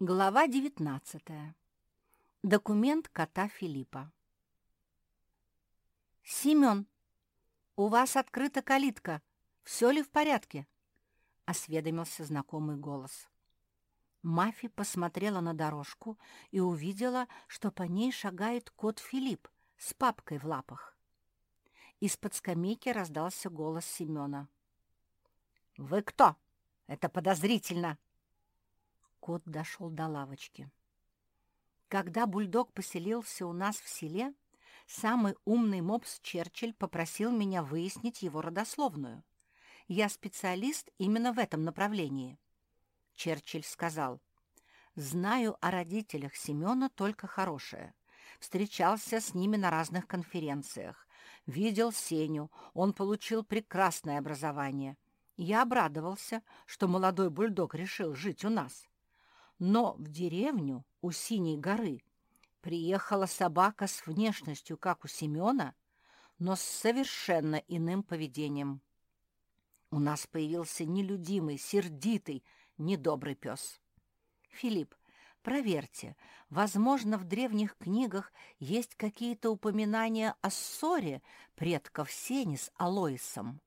Глава 19. Документ кота Филиппа. «Семен, у вас открыта калитка. Все ли в порядке?» — осведомился знакомый голос. Мафи посмотрела на дорожку и увидела, что по ней шагает кот Филипп с папкой в лапах. Из-под скамейки раздался голос Семена. «Вы кто? Это подозрительно!» Кот дошел до лавочки. Когда бульдог поселился у нас в селе, самый умный мопс Черчилль попросил меня выяснить его родословную. Я специалист именно в этом направлении. Черчилль сказал, «Знаю о родителях Семена только хорошее. Встречался с ними на разных конференциях. Видел Сеню, он получил прекрасное образование. Я обрадовался, что молодой бульдог решил жить у нас. Но в деревню у Синей горы приехала собака с внешностью, как у Семена, но с совершенно иным поведением. У нас появился нелюдимый, сердитый, недобрый пес. Филипп, проверьте, возможно, в древних книгах есть какие-то упоминания о ссоре предков Сени с Алоисом.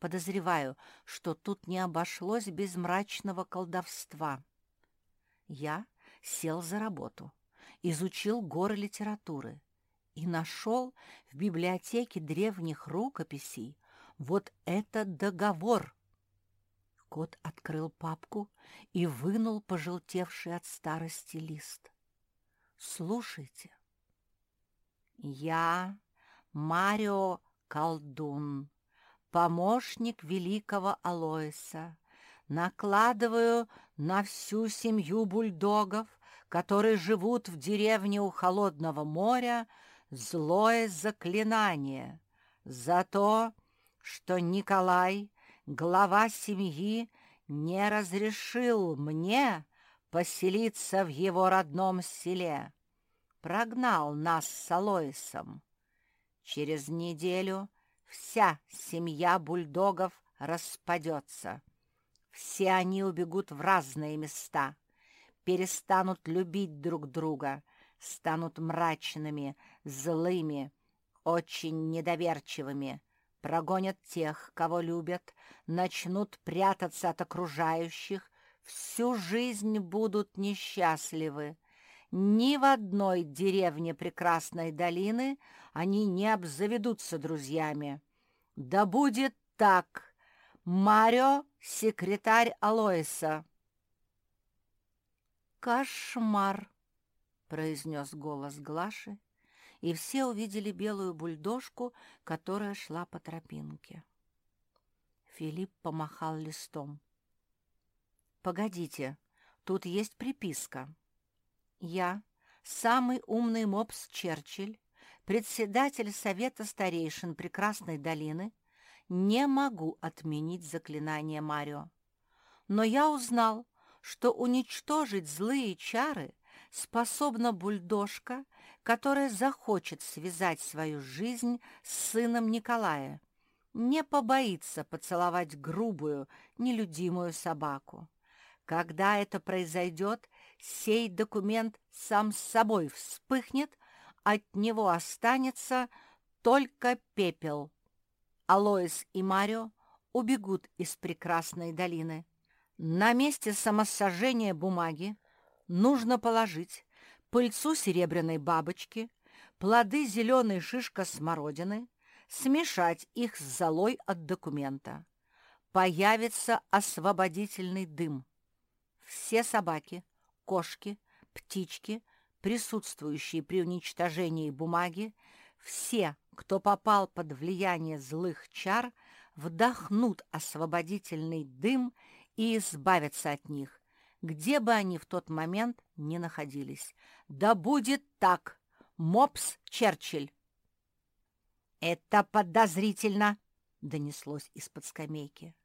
Подозреваю, что тут не обошлось без мрачного колдовства. Я сел за работу, изучил горы литературы и нашел в библиотеке древних рукописей вот этот договор. Кот открыл папку и вынул пожелтевший от старости лист. Слушайте. Я Марио Колдун, помощник великого Алоиса, накладываю на всю семью бульдогов, которые живут в деревне у холодного моря, злое заклинание за то, что Николай, глава семьи, не разрешил мне поселиться в его родном селе, прогнал нас с Алоисом. Через неделю вся семья бульдогов распадется. Все они убегут в разные места, перестанут любить друг друга, станут мрачными, злыми, очень недоверчивыми, прогонят тех, кого любят, начнут прятаться от окружающих, всю жизнь будут несчастливы. Ни в одной деревне прекрасной долины они не обзаведутся друзьями. Да будет так! Марио — секретарь Алоиса. «Кошмар!» — произнес голос Глаши, и все увидели белую бульдожку, которая шла по тропинке. Филипп помахал листом. «Погодите, тут есть приписка. Я, самый умный мопс Черчилль, председатель Совета старейшин Прекрасной долины, не могу отменить заклинание Марио. Но я узнал, что уничтожить злые чары способна бульдожка, которая захочет связать свою жизнь с сыном Николая, не побоится поцеловать грубую, нелюдимую собаку. Когда это произойдет, сей документ сам с собой вспыхнет, от него останется только пепел. Алоис и Марио убегут из прекрасной долины. На месте самосожжения бумаги нужно положить пыльцу серебряной бабочки, плоды зеленой шишка смородины, смешать их с золой от документа. Появится освободительный дым. Все собаки, кошки, птички, присутствующие при уничтожении бумаги, все кто попал под влияние злых чар, вдохнут освободительный дым и избавятся от них, где бы они в тот момент ни находились. Да будет так! Мопс Черчилль! «Это подозрительно!» — донеслось из-под скамейки.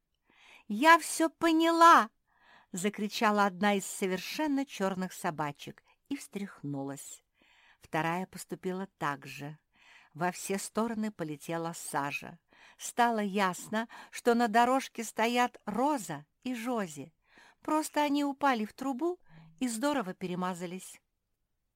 «Я все поняла!» — закричала одна из совершенно черных собачек и встряхнулась. Вторая поступила так же. Во все стороны полетела сажа. Стало ясно, что на дорожке стоят Роза и Жози. Просто они упали в трубу и здорово перемазались.